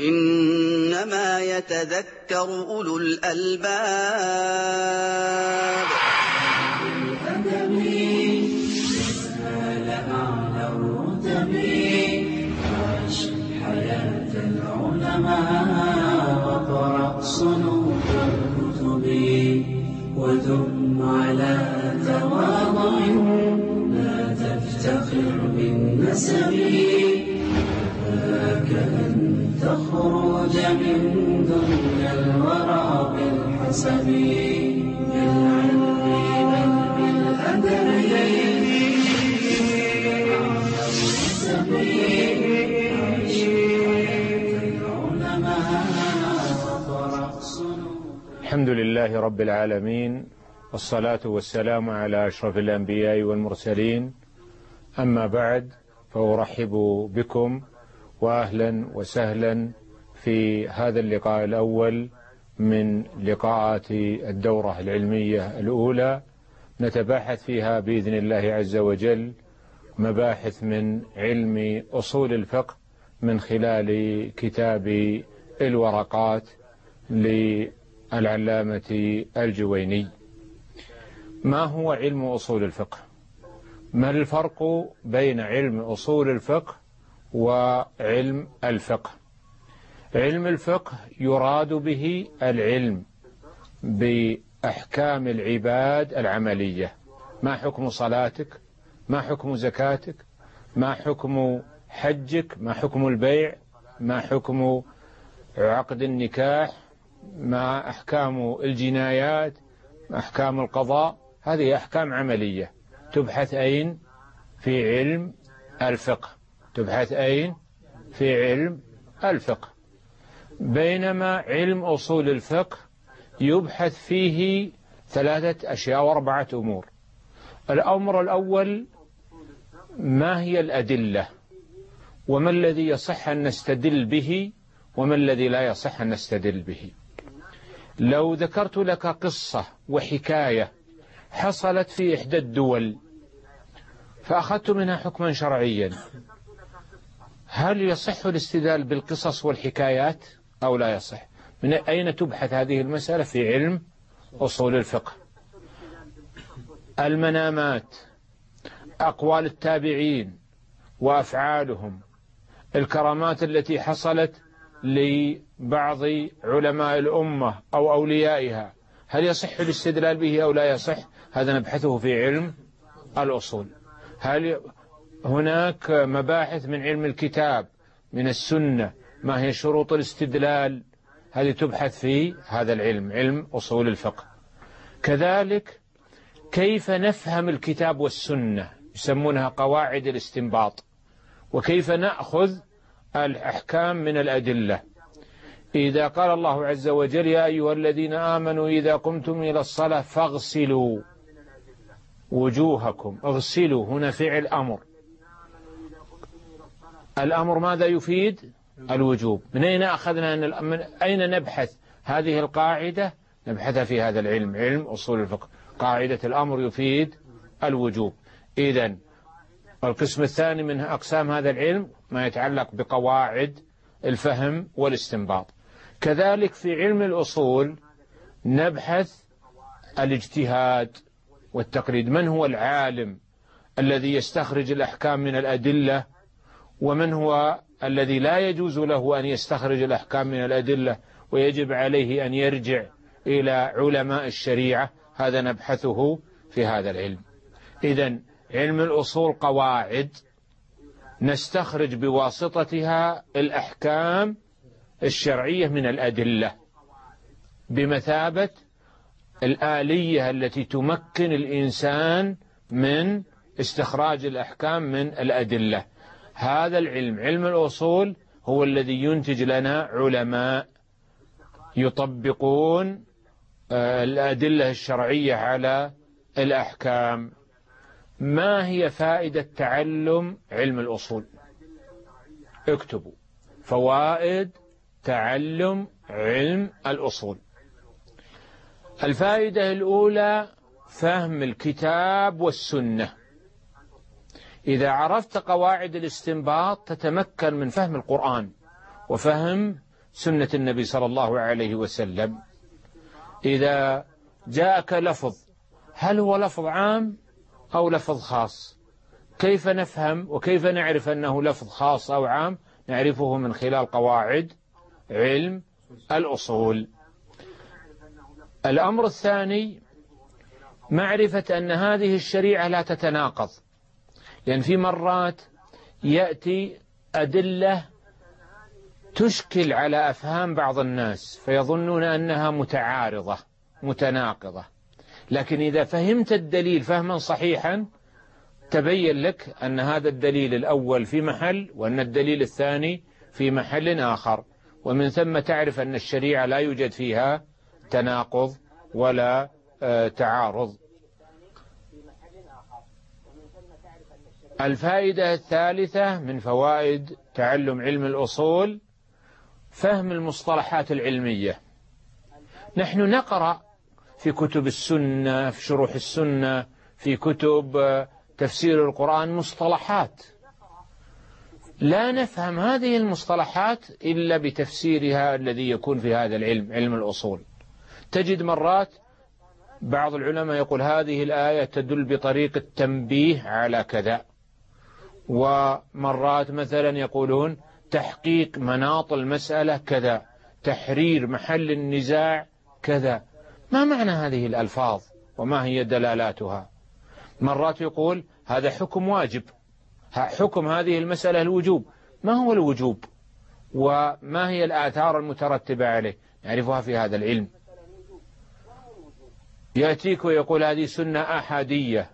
إنما يتذكر أولو الألباب. حياة العلماء وقرأ صنوف الكتب وثم على تواضع لا تفتخر بالنسب. تخرج من دنيا الورى بالحسب بالعلم بل الحمد لله رب العالمين والصلاة والسلام على أشرف الأنبياء والمرسلين. أما بعد فأرحب بكم وأهلا وسهلا في هذا اللقاء الأول من لقاءات الدورة العلمية الأولى. نتباحث فيها بإذن الله عز وجل مباحث من علم أصول الفقه من خلال كتاب الورقات للعلامة الجويني. ما هو علم أصول الفقه؟ ما الفرق بين علم أصول الفقه وعلم الفقه. علم الفقه يراد به العلم بأحكام العباد العملية. ما حكم صلاتك؟ ما حكم زكاتك؟ ما حكم حجك؟ ما حكم البيع؟ ما حكم عقد النكاح؟ ما أحكام الجنايات؟ ما أحكام القضاء؟ هذه أحكام عملية. تبحث أين؟ في علم الفقه. تبحث أين؟ في علم الفقه. بينما علم أصول الفقه يبحث فيه ثلاثة أشياء وأربعة أمور. الأمر الأول ما هي الأدلة؟ وما الذي يصح أن نستدل به؟ وما الذي لا يصح أن نستدل به؟ لو ذكرت لك قصة وحكاية حصلت في إحدى الدول فأخذت منها حكما شرعيا. هل يصح الاستدلال بالقصص والحكايات أو لا يصح؟ من أين تبحث هذه المسألة في علم أصول الفقه؟ المنامات أقوال التابعين وأفعالهم الكرامات التي حصلت لبعض علماء الأمة أو أوليائها هل يصح الاستدلال به أو لا يصح؟ هذا نبحثه في علم الأصول. هل هناك مباحث من علم الكتاب من السنة ما هي شروط الاستدلال. هذه تبحث في هذا العلم علم أصول الفقه. كذلك كيف نفهم الكتاب والسنة؟ يسمونها قواعد الاستنباط. وكيف نأخذ الأحكام من الأدلة؟ إذا قال الله عز وجل يا أيها الذين آمنوا إذا قمتم إلى الصلاة فاغسلوا وجوهكم. اغسلوا هنا فعل أمر. الأمر ماذا يفيد؟ الوجوب. من أين أخذنا من أين نبحث هذه القاعدة؟ نبحثها في هذا العلم علم أصول الفقه. قاعدة الأمر يفيد الوجوب. إذا القسم الثاني من أقسام هذا العلم ما يتعلق بقواعد الفهم والاستنباط. كذلك في علم الأصول نبحث الاجتهاد والتقليد. من هو العالم الذي يستخرج الأحكام من الأدلة ومن هو الذي لا يجوز له أن يستخرج الأحكام من الأدلة ويجب عليه أن يرجع إلى علماء الشريعة؟ هذا نبحثه في هذا العلم. إذا علم الأصول قواعد. نستخرج بواسطتها الأحكام الشرعية من الأدلة بمثابة الآلية التي تمكن الإنسان من استخراج الأحكام من الأدلة. هذا العلم علم الأصول هو الذي ينتج لنا علماء يطبقون آه، الأدلة الشرعية على الأحكام. ما هي فائدة تعلم علم الأصول؟ اكتبوا. فوائد تعلم علم الأصول. الفائدة الأولى فهم الكتاب والسنة. إذا عرفت قواعد الاستنباط تتمكن من فهم القرآن وفهم سنة النبي صلى الله عليه وسلم. إذا جاءك لفظ هل هو لفظ عام أو لفظ خاص؟ كيف نفهم وكيف نعرف أنه لفظ خاص أو عام؟ نعرفه من خلال قواعد علم الأصول. الأمر الثاني معرفة أن هذه الشريعة لا تتناقض. لأن في مرات يأتي أدلة تشكل على أفهام بعض الناس فيظنون أنها متعارضة متناقضة. لكن إذا فهمت الدليل فهما صحيحا تبين لك أن هذا الدليل الأول في محل وأن الدليل الثاني في محل آخر. ومن ثم تعرف أن الشريعة لا يوجد فيها تناقض ولا آه، تعارض. الفائدة الثالثة من فوائد تعلم علم الأصول فهم المصطلحات العلمية. نحن نقرأ في كتب السنة في شروح السنة في كتب آه، تفسير القرآن مصطلحات. لا نفهم هذه المصطلحات إلا بتفسيرها الذي يكون في هذا العلم علم الأصول. تجد مرات بعض العلماء يقول هذه الآية تدل بطريق التنبيه على كذا. ومرات مثلا يقولون تحقيق مناط المسألة كذا تحرير محل النزاع كذا. ما معنى هذه الألفاظ؟ وما هي دلالاتها؟ مرات يقول هذا حكم واجب حكم هذه المسألة الوجوب. ما هو الوجوب؟ وما هي الآثار المترتبة عليه؟ نعرفها في هذا العلم. يأتيك ويقول هذه سنة أحادية.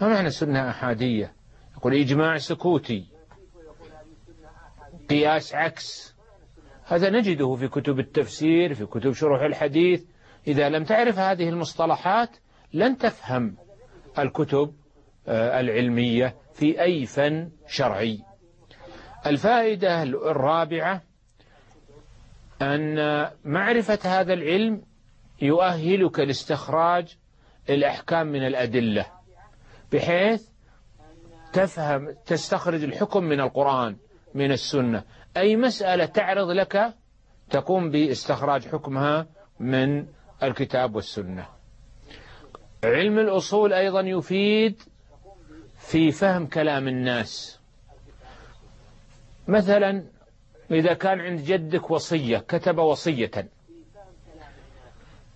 ما معنى سنة أحادية؟ يقول إجماع سكوتي قياس عكس. هذا نجده في كتب التفسير في كتب شروح الحديث. إذا لم تعرف هذه المصطلحات لن تفهم الكتب آه، العلمية في أي فن شرعي. الفائدة الرابعة أن معرفة هذا العلم يؤهلك لاستخراج الأحكام من الأدلة بحيث تفهم تستخرج الحكم من القرآن من السنة. أي مسألة تعرض لك تقوم باستخراج حكمها من الكتاب والسنة. علم الأصول أيضا يفيد في فهم كلام الناس. مثلا إذا كان عند جدك وصية كتب وصية.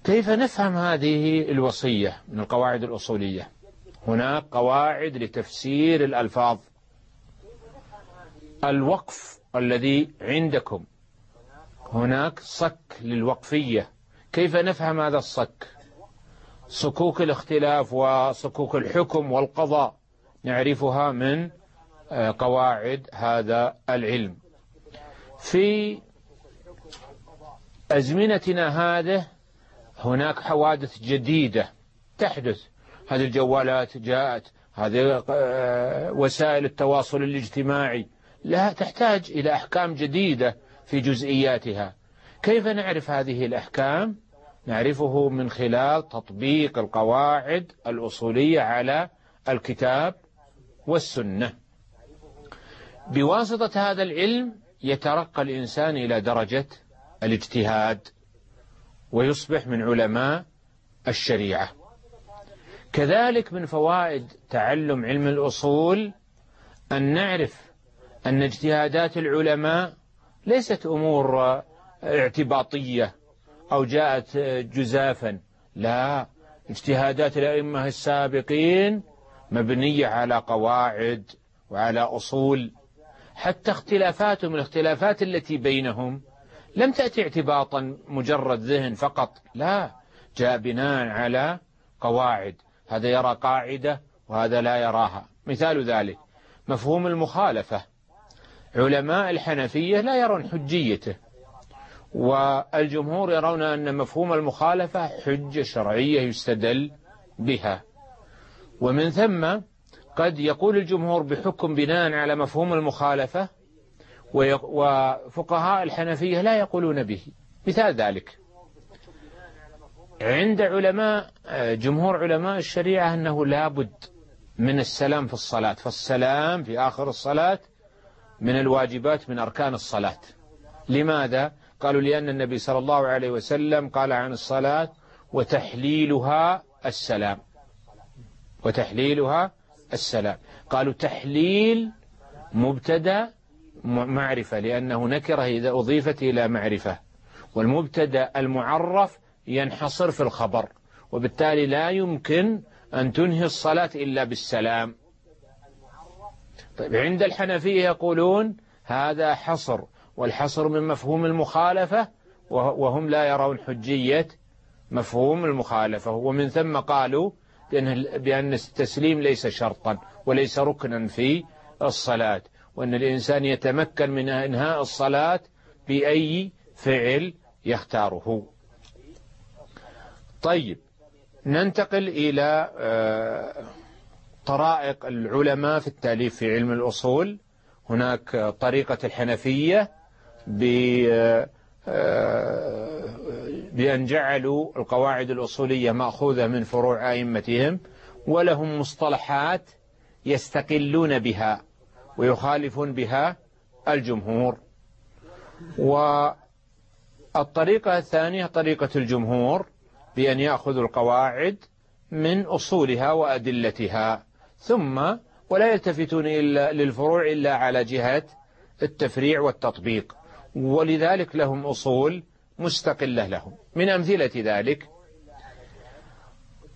كيف نفهم هذه الوصية من القواعد الأصولية؟ هناك قواعد لتفسير الألفاظ. الوقف الذي عندكم. هناك صك للوقفية. كيف نفهم هذا الصك؟ صكوك الاختلاف وصكوك الحكم والقضاء. نعرفها من آه، قواعد هذا العلم. في أزمنتنا هذه هناك حوادث جديدة تحدث. هذه الجوالات جاءت هذه آه، وسائل التواصل الاجتماعي. لا تحتاج إلى أحكام جديدة في جزئياتها. كيف نعرف هذه الأحكام؟ نعرفه من خلال تطبيق القواعد الأصولية على الكتاب والسنة. بواسطة هذا العلم يترقى الإنسان إلى درجة الاجتهاد ويصبح من علماء الشريعة. كذلك من فوائد تعلم علم الأصول أن نعرف أن اجتهادات العلماء ليست أمور اعتباطية أو جاءت جزافا. لا اجتهادات الأئمة السابقين مبنية على قواعد وعلى أصول. حتى اختلافاتهم الاختلافات التي بينهم لم تأتي اعتباطا مجرد ذهن فقط. لا جاء بناء على قواعد. هذا يرى قاعدة وهذا لا يراها. مثال ذلك مفهوم المخالفة. علماء الحنفية لا يرون حجيته والجمهور يرون أن مفهوم المخالفة حجة شرعية يستدل بها. ومن ثم قد يقول الجمهور بحكم بناء على مفهوم المخالفة وفقهاء الحنفية لا يقولون به. مثال ذلك. عند علماء جمهور علماء الشريعة أنه لابد من السلام في الصلاة فالسلام في آخر الصلاة من الواجبات من أركان الصلاة. لماذا؟ قالوا لأن النبي صلى الله عليه وسلم قال عن الصلاة وتحليلها السلام وتحليلها السلام. قالوا تحليل مبتدأ معرفة لأنه نكرة إذا أضيفت إلى معرفة. والمبتدأ المعرف ينحصر في الخبر وبالتالي لا يمكن أن تنهي الصلاة إلا بالسلام. طيب عند الحنفية يقولون هذا حصر والحصر من مفهوم المخالفة وهم لا يرون حجية مفهوم المخالفة. ومن ثم قالوا بأن التسليم ليس شرطا وليس ركنا في الصلاة وأن الإنسان يتمكن من إنهاء الصلاة بأي فعل يختاره. طيب ننتقل إلى آه، طرائق العلماء في التأليف في علم الأصول. هناك طريقة الحنفية آه، بأن جعلوا القواعد الأصولية مأخوذة من فروع أئمتهم ولهم مصطلحات يستقلون بها ويخالفون بها الجمهور. والطريقة الثانية طريقة الجمهور بأن يأخذوا القواعد من أصولها وأدلتها. ثم ولا يلتفتون إلا للفروع إلا على جهة التفريع والتطبيق. ولذلك لهم أصول مستقلة لهم. من أمثلة ذلك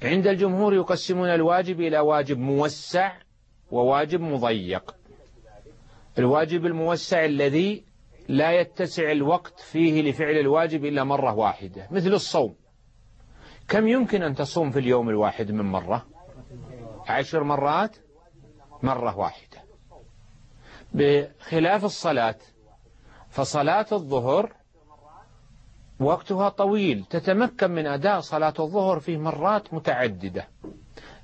عند الجمهور يقسمون الواجب إلى واجب موسع وواجب مضيق. الواجب الموسع الذي لا يتسع الوقت فيه لفعل الواجب إلا مرة واحدة مثل الصوم. كم يمكن أن تصوم في اليوم الواحد من مرة؟ عشر مرات؟ مرة واحدة. بخلاف الصلاة فصلاة الظهر وقتها طويل. تتمكن من أداء صلاة الظهر في مرات متعددة.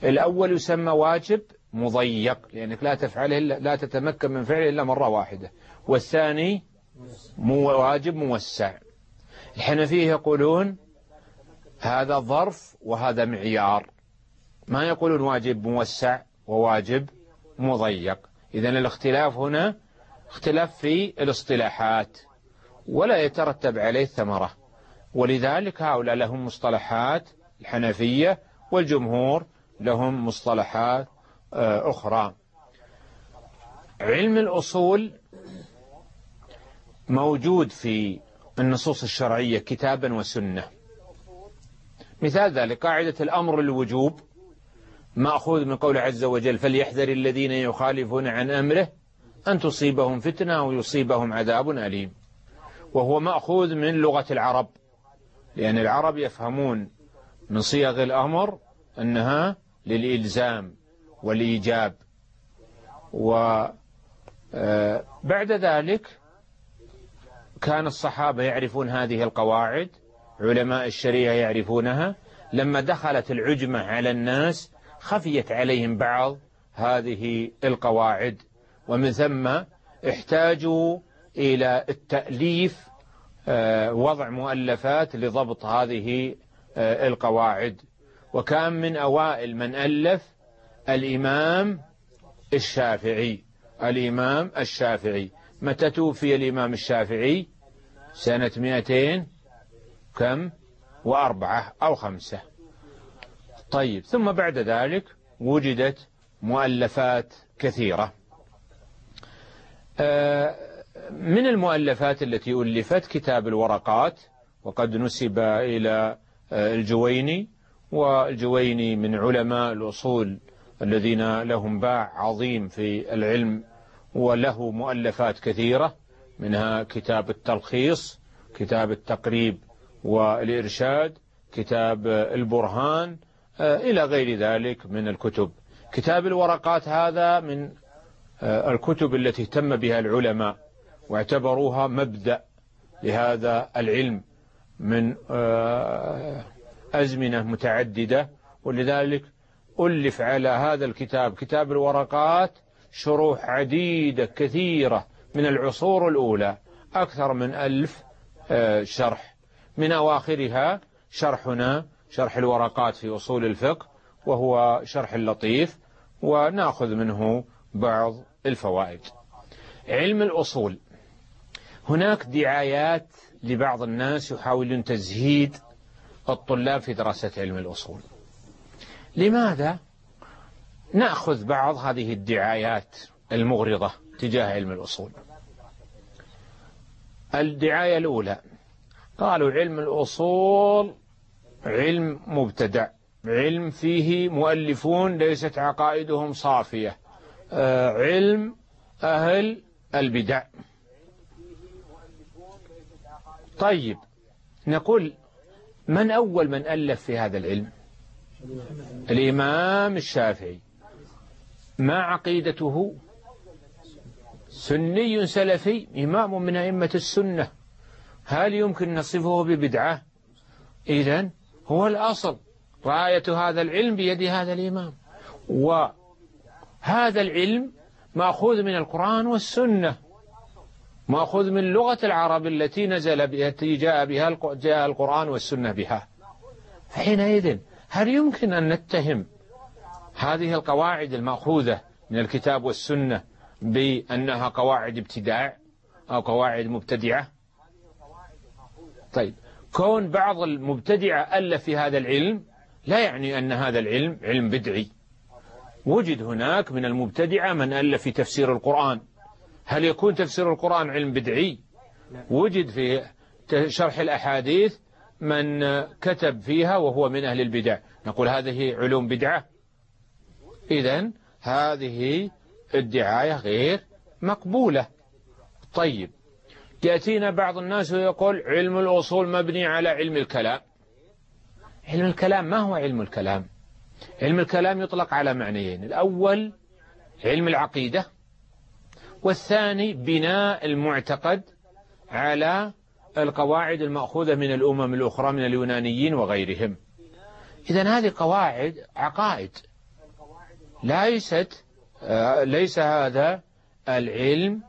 الأول يسمى واجب مضيق لأنك لا تفعله إلا لا تتمكن من فعله إلا مرة واحدة. والثاني واجب موسع. الحنفية يقولون هذا ظرف وهذا معيار. ما يقولون واجب موسع وواجب مضيق. إذا الاختلاف هنا اختلاف في الاصطلاحات ولا يترتب عليه ثمرة ولذلك هؤلاء لهم مصطلحات الحنفية والجمهور لهم مصطلحات آه، أخرى. علم الأصول موجود في النصوص الشرعية كتابا وسنة. مثال ذلك قاعدة الأمر الوجوب مأخوذ من قول عز وجل فليحذر الذين يخالفون عن أمره أن تصيبهم فتنة أو يصيبهم عذاب أليم. وهو مأخوذ من لغة العرب لأن العرب يفهمون من صيغ الأمر أنها للإلزام والإيجاب. وبعد آه، ذلك كان الصحابة يعرفون هذه القواعد علماء الشريعة يعرفونها. لما دخلت العجمة على الناس خفيت عليهم بعض هذه القواعد. ومن ثم احتاجوا إلى التأليف آه، وضع مؤلفات لضبط هذه آه، القواعد. وكان من أوائل من ألف الإمام الشافعي. الإمام الشافعي. متى توفي الإمام الشافعي؟ سنة 200 كم؟ وأربعة أو خمسة. طيب ثم بعد ذلك وجدت مؤلفات كثيرة. آه، من المؤلفات التي ألفت كتاب الورقات وقد نسب إلى آه، الجويني والجويني من علماء الأصول الذين لهم باع عظيم في العلم وله مؤلفات كثيرة منها كتاب التلخيص كتاب التقريب والإرشاد كتاب البرهان آه، إلى غير ذلك من الكتب. كتاب الورقات هذا من آه، الكتب التي اهتم بها العلماء واعتبروها مبدأ لهذا العلم من آه، أزمنة متعددة. ولذلك ألف على هذا الكتاب كتاب الورقات شروح عديدة كثيرة من العصور الأولى أكثر من ألف شرح. من أواخرها شرحنا شرح الورقات في أصول الفقه وهو شرح لطيف ونأخذ منه بعض الفوائد. علم الأصول. هناك دعايات لبعض الناس يحاولون تزهيد الطلاب في دراسة علم الأصول. لماذا؟ نأخذ بعض هذه الدعايات المغرضة تجاه علم الأصول؟ الدعاية الأولى. قالوا علم الأصول علم مبتدع علم فيه مؤلفون ليست عقائدهم صافية. آه، علم أهل البدع. طيب نقول من أول من ألف في هذا العلم؟ الإمام الشافعي. ما عقيدته؟ سني سلفي إمام من أئمة السنة. هل يمكن نصفه ببدعة؟ إذا هو الأصل. رأية هذا العلم بيد هذا الإمام. وهذا العلم مأخوذ من القرآن والسنة. مأخوذ من لغة العرب التي نزل التي جاء بها جاء القرآن والسنة بها. فحينئذ هل يمكن أن نتهم هذه القواعد المأخوذة من الكتاب والسنة بأنها قواعد ابتداع أو قواعد مبتدعة؟ طيب كون بعض المبتدعة ألف في هذا العلم لا يعني أن هذا العلم علم بدعي. وجد هناك من المبتدعة من ألف في تفسير القرآن. هل يكون تفسير القرآن علم بدعي؟ وجد في شرح الأحاديث من كتب فيها وهو من أهل البدع. نقول هذه علوم بدعة. إذا هذه الدعاية غير مقبولة. طيب يأتينا بعض الناس ويقول علم الأصول مبني على علم الكلام. علم الكلام ما هو علم الكلام؟ علم الكلام يطلق على معنيين. الأول علم العقيدة والثاني بناء المعتقد على القواعد المأخوذة من الأمم الأخرى من اليونانيين وغيرهم. إذا هذه قواعد عقائد. ليست آه، ليس هذا العلم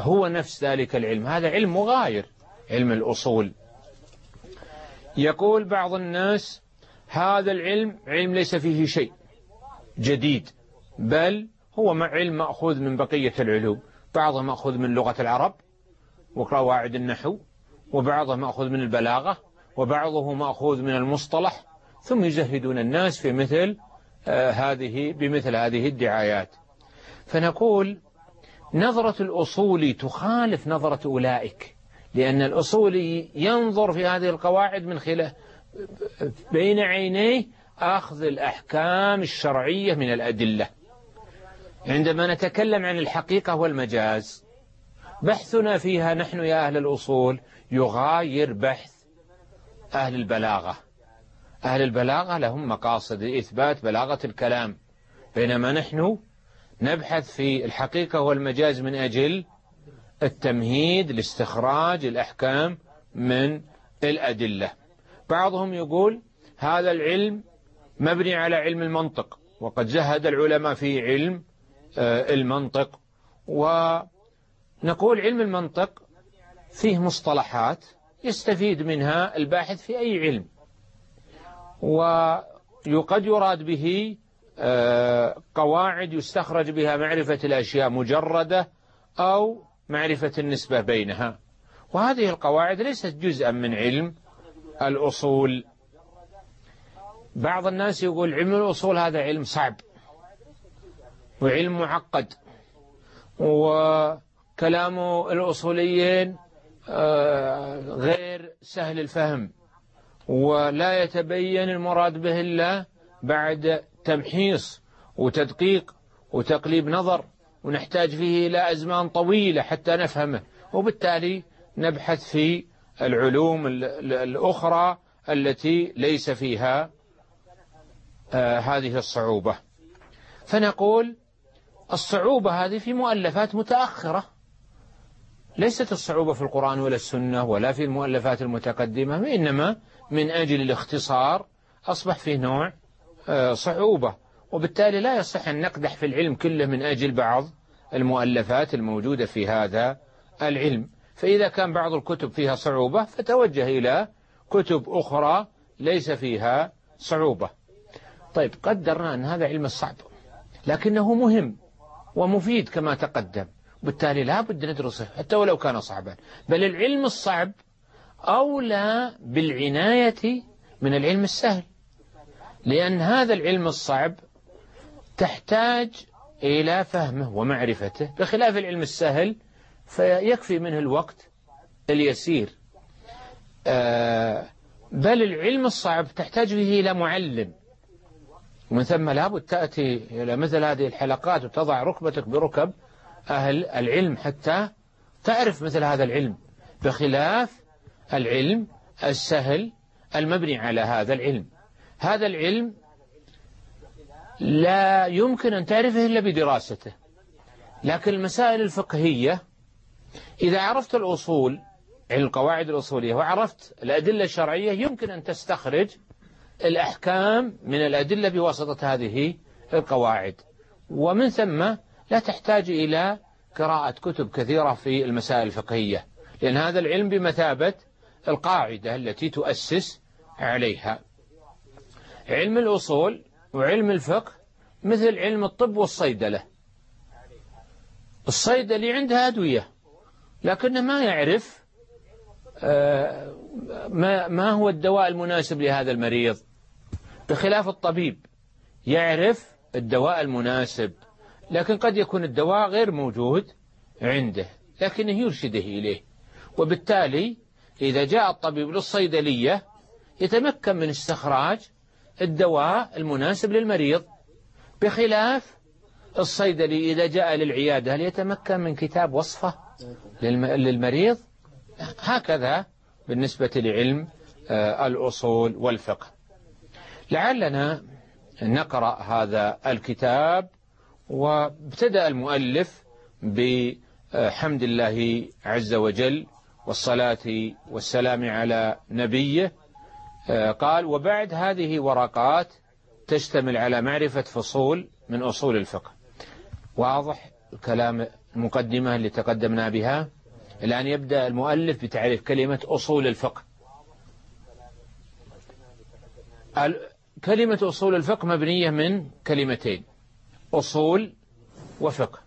هو نفس ذلك العلم. هذا علم مغاير علم الأصول. يقول بعض الناس هذا العلم علم ليس فيه شيء جديد بل هو علم مأخوذ من بقية العلوم. بعضه مأخوذ من لغة العرب وقواعد النحو وبعضه مأخوذ من البلاغة وبعضه مأخوذ من المصطلح. ثم يزهدون الناس في مثل آه هذه بمثل هذه الدعايات. فنقول نظرة الأصولي تخالف نظرة أولئك لأن الأصولي ينظر في هذه القواعد من خلال بين عينيه أخذ الأحكام الشرعية من الأدلة. عندما نتكلم عن الحقيقة والمجاز بحثنا فيها نحن يا أهل الأصول يغاير بحث أهل البلاغة. أهل البلاغة لهم مقاصد إثبات بلاغة الكلام. بينما نحن نبحث في الحقيقة والمجاز من أجل التمهيد لاستخراج الأحكام من الأدلة. بعضهم يقول هذا العلم مبني على علم المنطق وقد زهد العلماء في علم آه، المنطق. ونقول علم المنطق فيه مصطلحات يستفيد منها الباحث في أي علم. وقد يراد به قواعد يستخرج بها معرفة الأشياء مجردة أو معرفة النسبة بينها. وهذه القواعد ليست جزءا من علم الأصول. بعض الناس يقول علم الأصول هذا علم صعب وعلم معقد وكلام الأصوليين آه، غير سهل الفهم. ولا يتبين المراد به إلا بعد تمحيص وتدقيق وتقليب نظر ونحتاج فيه إلى أزمان طويلة حتى نفهمه. وبالتالي نبحث في العلوم الأخرى التي ليس فيها آه هذه الصعوبة. فنقول الصعوبة هذه في مؤلفات متأخرة. ليست الصعوبة في القرآن ولا السنة ولا في المؤلفات المتقدمة وإنما من أجل الاختصار أصبح فيه نوع صعوبة. وبالتالي لا يصح أن نقدح في العلم كله من أجل بعض المؤلفات الموجودة في هذا العلم. فإذا كان بعض الكتب فيها صعوبة فتوجه إلى كتب أخرى ليس فيها صعوبة. طيب قدرنا أن هذا علم الصعب لكنه مهم ومفيد كما تقدم. بالتالي لا بد ندرسه حتى ولو كان صعبا. بل العلم الصعب أولى بالعناية من العلم السهل. لأن هذا العلم الصعب تحتاج إلى فهمه ومعرفته. بخلاف العلم السهل فيكفي منه الوقت اليسير. آه، بل العلم الصعب تحتاج به إلى معلم. ومن ثم لابد تأتي إلى مثل هذه الحلقات وتضع ركبتك بركب أهل العلم حتى تعرف مثل هذا العلم. بخلاف العلم السهل المبني على هذا العلم. هذا العلم لا يمكن أن تعرفه إلا بدراسته. لكن المسائل الفقهية إذا عرفت الأصول القواعد الأصولية وعرفت الأدلة الشرعية يمكن أن تستخرج الأحكام من الأدلة بواسطة هذه القواعد. ومن ثم لا تحتاج إلى قراءة كتب كثيرة في المسائل الفقهية لأن هذا العلم بمثابة القاعدة التي تؤسس عليها. علم الأصول وعلم الفقه مثل علم الطب والصيدلة. الصيدلي عنده أدوية لكنه ما يعرف آه، ما ما هو الدواء المناسب لهذا المريض. بخلاف الطبيب يعرف الدواء المناسب لكن قد يكون الدواء غير موجود عنده لكنه يرشده إليه. وبالتالي إذا جاء الطبيب للصيدلية يتمكن من استخراج الدواء المناسب للمريض بخلاف الصيدلي إذا جاء للعيادة هل يتمكن من كتاب وصفة للمريض؟ هكذا بالنسبة لعلم آه، الأصول والفقه. لعلنا نقرأ هذا الكتاب وابتدأ المؤلف بحمد الله عز وجل والصلاة والسلام على نبيه قال وبعد هذه ورقات تشتمل على معرفة فصول من أصول الفقه. واضح الكلام المقدمة اللي تقدمنا بها؟ الآن يبدأ المؤلف بتعريف كلمة أصول الفقه. كلمة أصول الفقه مبنية من كلمتين أصول وفقه.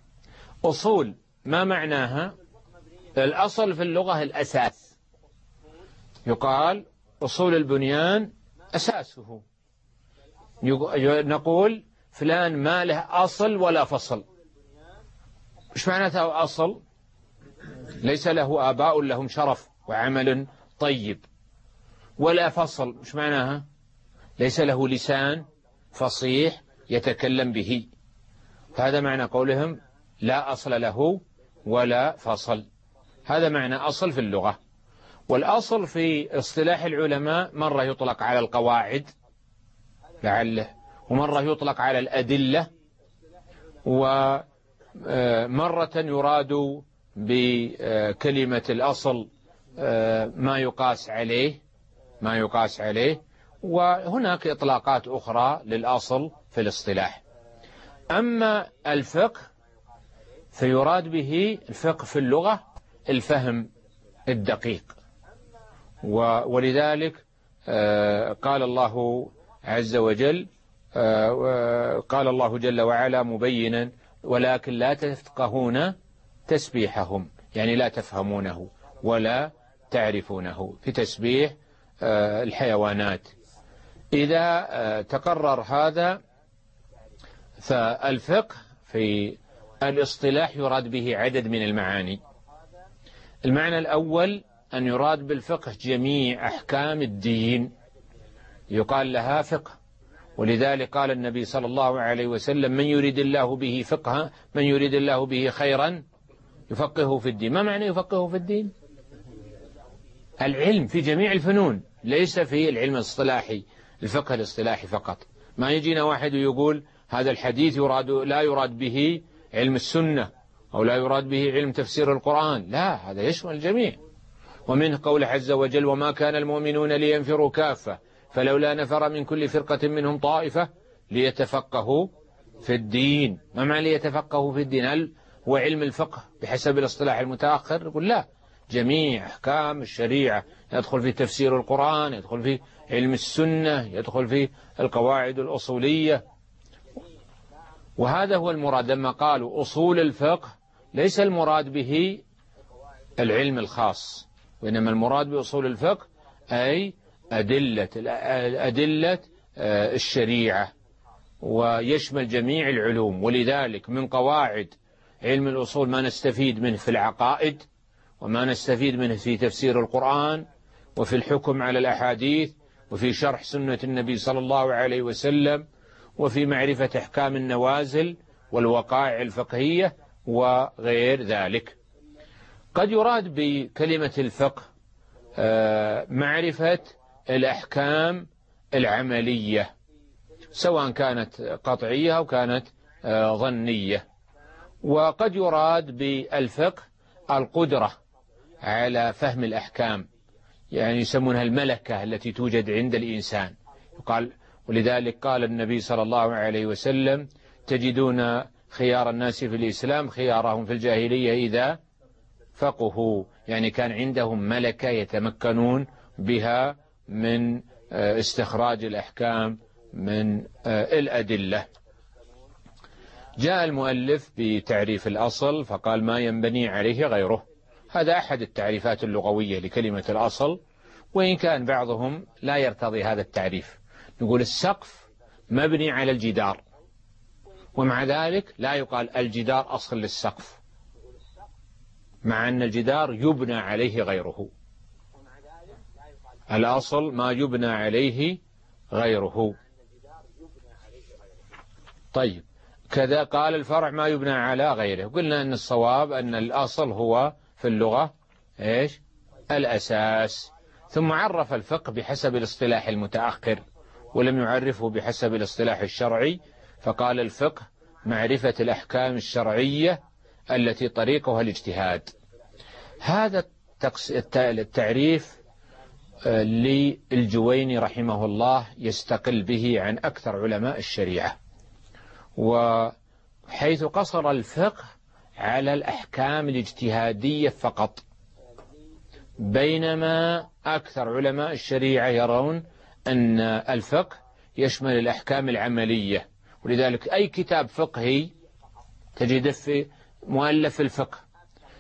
أصول ما معناها؟ الأصل في اللغة الأساس. يقال أصول البنيان أساسه. نقول فلان ما له أصل ولا فصل. إيش معناته أصل؟ ليس له آباء لهم شرف وعمل طيب. ولا فصل إيش معناها؟ ليس له لسان فصيح يتكلم به. هذا معنى قولهم لا أصل له ولا فصل. هذا معنى أصل في اللغة. والأصل في اصطلاح العلماء مرة يطلق على القواعد لعله ومرة يطلق على الأدلة ومرة يراد بكلمة الأصل ما يقاس عليه ما يقاس عليه وهناك إطلاقات أخرى للأصل في الاصطلاح. أما الفقه فيراد به الفقه في اللغة الفهم الدقيق. ولذلك آه، قال الله عز وجل آه، قال الله جل وعلا مبينا ولكن لا تفقهون تسبيحهم يعني لا تفهمونه ولا تعرفونه في تسبيح آه، الحيوانات. إذا تقرر هذا فالفقه في الاصطلاح يراد به عدد من المعاني. المعنى الأول أن يراد بالفقه جميع أحكام الدين. يقال لها فقه. ولذلك قال النبي صلى الله عليه وسلم من يريد الله به فقها من يريد الله به خيرا يفقهه في الدين. ما معنى يفقهه في الدين؟ العلم في جميع الفنون ليس في العلم الاصطلاحي الفقه الاصطلاحي فقط. ما يجينا واحد ويقول هذا الحديث يراد لا يراد به علم السنة أو لا يراد به علم تفسير القرآن. لا هذا يشمل الجميع. ومنه قول عز وجل وما كان المؤمنون لينفروا كافة فلولا نفر من كل فرقة منهم طائفة ليتفقهوا في الدين. ما معنى ليتفقهوا في الدين؟ هل هو علم الفقه بحسب الاصطلاح المتأخر؟ يقول لا. جميع أحكام الشريعة يدخل في تفسير القرآن يدخل في علم السنة يدخل في القواعد الأصولية. وهذا هو المراد. لما قالوا أصول الفقه ليس المراد به العلم الخاص. وإنما المراد بأصول الفقه أي أدلة أدلة آه، الشريعة ويشمل جميع العلوم. ولذلك من قواعد علم الأصول ما نستفيد منه في العقائد وما نستفيد منه في تفسير القرآن وفي الحكم على الأحاديث وفي شرح سنة النبي صلى الله عليه وسلم وفي معرفة أحكام النوازل والوقائع الفقهية وغير ذلك. قد يراد بكلمة الفقه آه، معرفة الأحكام العملية سواء كانت قطعية أو كانت آه، ظنية. وقد يراد بالفقه القدرة على فهم الأحكام يعني يسمونها الملكة التي توجد عند الإنسان. يقال ولذلك قال النبي صلى الله عليه وسلم تجدون خيار الناس في الإسلام خيارهم في الجاهلية إذا فقهوا يعني كان عندهم ملكة يتمكنون بها من آه، استخراج الأحكام من آه، الأدلة. جاء المؤلف بتعريف الأصل فقال ما ينبني عليه غيره. هذا أحد التعريفات اللغوية لكلمة الأصل وإن كان بعضهم لا يرتضي هذا التعريف. نقول السقف مبني على الجدار ومع ذلك لا يقال الجدار أصل للسقف. مع أن الجدار يبنى عليه غيره. الأصل ما يبنى عليه غيره. طيب كذا قال الفرع ما يبنى على غيره. قلنا أن الصواب أن الأصل هو في اللغة إيش؟ الأساس. ثم عرف الفقه بحسب الاصطلاح المتأخر ولم يعرفه بحسب الاصطلاح الشرعي فقال الفقه معرفة الأحكام الشرعية التي طريقها الاجتهاد. هذا التعريف آه، للجويني رحمه الله يستقل به عن أكثر علماء الشريعة. وحيث قصر الفقه على الأحكام الاجتهادية فقط. بينما أكثر علماء الشريعة يرون أن الفقه يشمل الأحكام العملية. ولذلك أي كتاب فقهي تجد في مؤلف الفقه.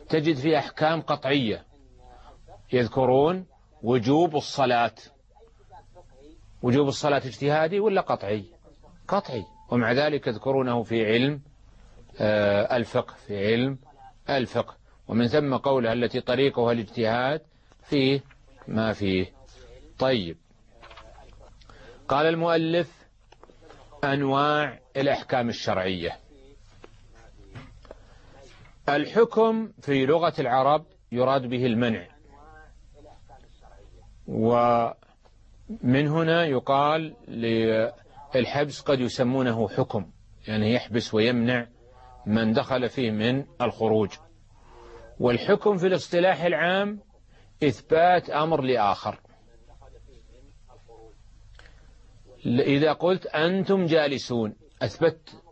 تجد فيه أحكام قطعية. يذكرون وجوب الصلاة. وجوب الصلاة اجتهادي ولا قطعي؟ قطعي. ومع ذلك يذكرونه في علم آه، الفقه في علم الفقه. ومن ثم قولها التي طريقها الاجتهاد فيه ما فيه. طيب. قال المؤلف أنواع الأحكام الشرعية. الحكم في لغة العرب يراد به المنع ومن هنا يقال للحبس قد يسمونه حكم يعني يحبس ويمنع من دخل فيه من الخروج والحكم في الاصطلاح العام إثبات أمر لآخر إذا قلت أنتم جالسون أثبت.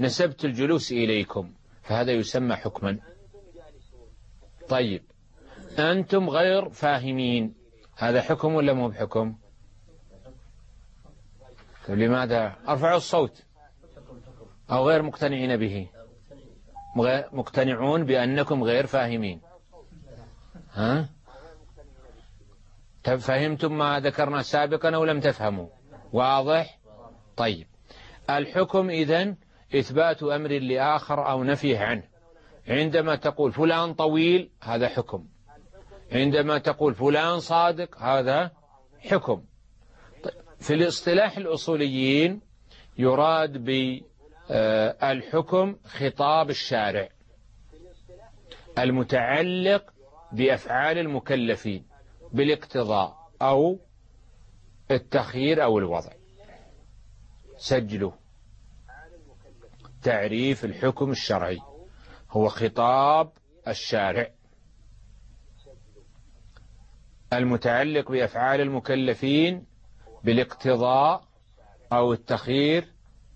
نسبت الجلوس إليكم فهذا يسمى حكما. طيب أنتم غير فاهمين هذا حكم ولا مو بحكم؟ طيب لماذا؟ أرفعوا الصوت. أو غير مقتنعين به. مقتنعون بأنكم غير فاهمين. ها؟ فهمتم ما ذكرنا سابقا أو لم تفهموا؟ واضح؟ طيب. الحكم إذن إثبات أمر لآخر أو نفيه عنه. عندما تقول فلان طويل هذا حكم. عندما تقول فلان صادق هذا حكم. في الاصطلاح الأصوليين يراد بالحكم خطاب الشارع المتعلق بأفعال المكلفين بالاقتضاء أو التخيير أو الوضع. سجلوا تعريف الحكم الشرعي. هو خطاب الشارع. المتعلق بأفعال المكلفين بالاقتضاء أو التخيير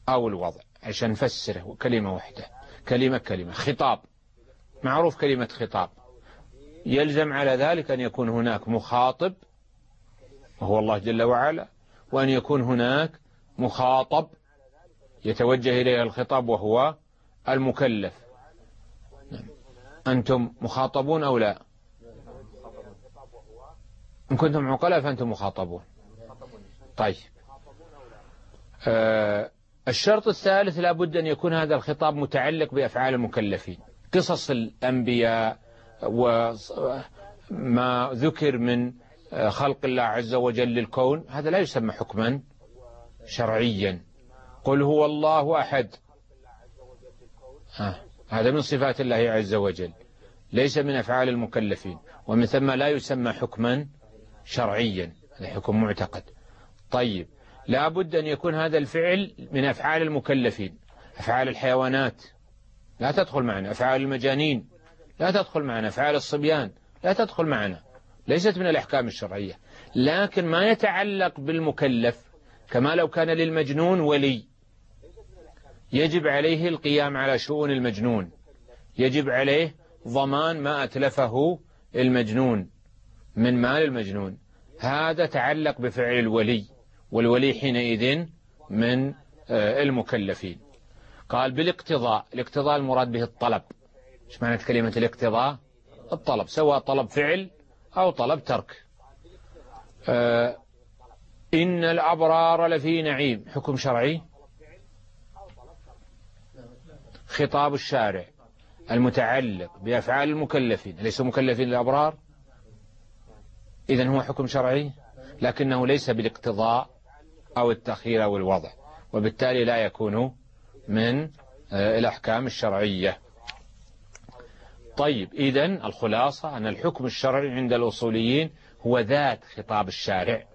أو الوضع. عشان نفسره كلمة واحدة. كلمة كلمة. خطاب. معروف كلمة خطاب. يلزم على ذلك أن يكون هناك مخاطب. وهو الله جل وعلا. وأن يكون هناك مخاطب يتوجه إليه الخطاب وهو المكلف. أنتم مخاطبون أو لا؟ إن كنتم عقلاء فأنتم مخاطبون. طيب. آه الشرط الثالث لا بد أن يكون هذا الخطاب متعلق بأفعال المكلفين. قصص الأنبياء وما ذكر من خلق الله عز وجل للكون هذا لا يسمى حكما. شرعيا. قل هو الله أحد. هذا من صفات الله عز وجل. ليس من أفعال المكلفين. ومن ثم لا يسمى حكما شرعيا. هذا حكم معتقد. طيب لا بد أن يكون هذا الفعل من أفعال المكلفين. أفعال الحيوانات. لا تدخل معنا. أفعال المجانين. لا تدخل معنا. أفعال الصبيان. لا تدخل معنا. ليست من الأحكام الشرعية. لكن ما يتعلق بالمكلف كما لو كان للمجنون ولي. يجب عليه القيام على شؤون المجنون. يجب عليه ضمان ما أتلفه المجنون من مال المجنون. هذا تعلق بفعل الولي والولي حينئذ من آه، المكلفين. قال بالاقتضاء الاقتضاء المراد به الطلب. إيش معنى كلمة الاقتضاء؟ الطلب سواء طلب فعل أو طلب ترك. آه إن الأبرار لفي نعيم. حكم شرعي؟ خطاب الشارع المتعلق بأفعال المكلفين. ليسوا مكلفين الأبرار إذن هو حكم شرعي؟ لكنه ليس بالاقتضاء أو التأخير أو الوضع. وبالتالي لا يكون من آه، الأحكام الشرعية. طيب إذا الخلاصة أن الحكم الشرعي عند الأصوليين هو ذات خطاب الشارع.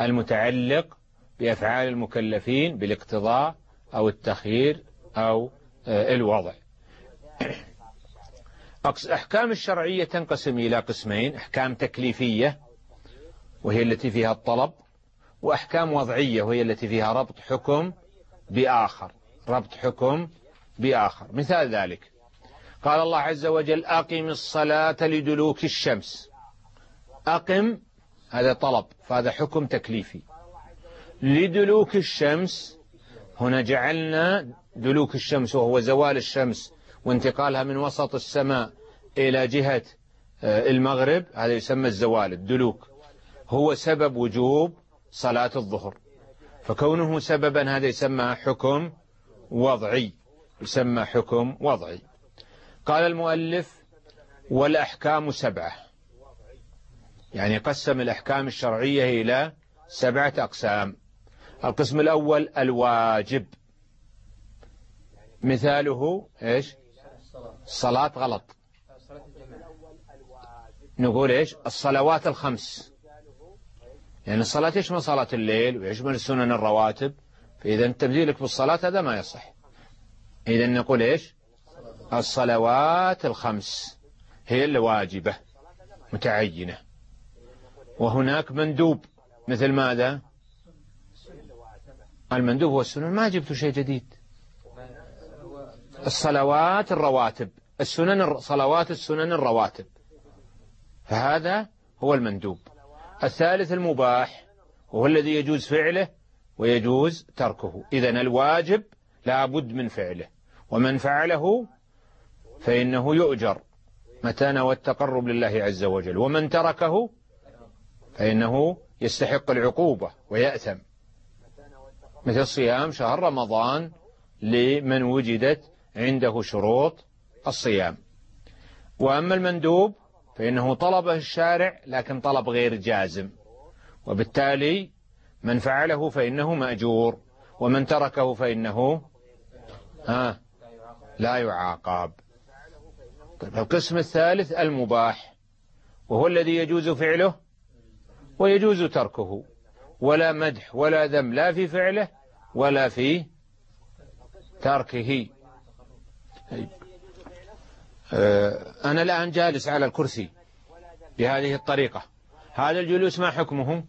المتعلق بأفعال المكلفين بالاقتضاء أو التخيير أو آه، الوضع. أحكام الشرعية تنقسم إلى قسمين أحكام تكليفية وهي التي فيها الطلب وأحكام وضعية وهي التي فيها ربط حكم بآخر ربط حكم بآخر. مثال ذلك قال الله عز وجل أقم الصلاة لدلوك الشمس. أقم هذا طلب فهذا حكم تكليفي. لدلوك الشمس هنا جعلنا دلوك الشمس وهو زوال الشمس وانتقالها من وسط السماء إلى جهة آه، المغرب هذا يسمى الزوال الدلوك. هو سبب وجوب صلاة الظهر. فكونه سببا هذا يسمى حكم وضعي يسمى حكم وضعي. قال المؤلف والأحكام سبعة. يعني قسم الأحكام الشرعية إلى سبعة أقسام. القسم الأول الواجب. مثاله إيش؟ الصلاة غلط. نقول إيش؟ الصلوات الخمس. يعني الصلاة يشمل صلاة الليل ويشمل السنن الرواتب؟ فإذا تمثيلك بالصلاة هذا ما يصح. إذا نقول إيش؟ الصلوات الخمس هي الواجبة. متعينة. وهناك مندوب. مثل ماذا؟ المندوب والسنن ما جبت شيء جديد. الصلوات الرواتب. السنن صلوات السنن الرواتب. فهذا هو المندوب. الثالث المباح وهو الذي يجوز فعله ويجوز تركه. إذا الواجب لا بد من فعله. ومن فعله فإنه يؤجر. متى نوى التقرب لله عز وجل. ومن تركه فإنه يستحق العقوبة ويأثم. مثل صيام شهر رمضان لمن وجدت عنده شروط الصيام. وأما المندوب فإنه طلبه الشارع لكن طلب غير جازم. وبالتالي من فعله فإنه مأجور ومن تركه فإنه آه لا يعاقب. طيب القسم الثالث المباح وهو الذي يجوز فعله ويجوز تركه. ولا مدح ولا ذم لا في فعله ولا في تركه. طيب. آه، أنا الآن جالس على الكرسي بهذه الطريقة. هذا الجلوس ما حكمه؟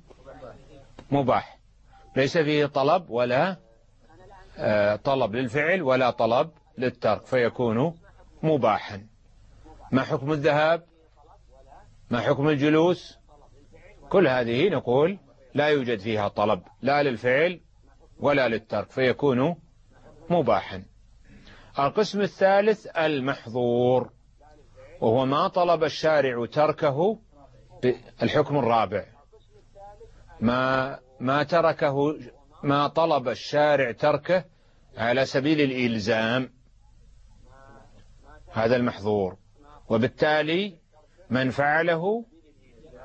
مباح. ليس فيه طلب ولا آه، طلب للفعل ولا طلب للترك فيكون مباحا. ما حكم الذهاب؟ ما حكم الجلوس؟ كل هذه نقول لا يوجد فيها طلب لا للفعل ولا للترك فيكون مباحا. القسم الثالث المحظور وهو ما طلب الشارع تركه الحكم الرابع. ما ما تركه ما طلب الشارع تركه على سبيل الإلزام. هذا المحظور. وبالتالي من فعله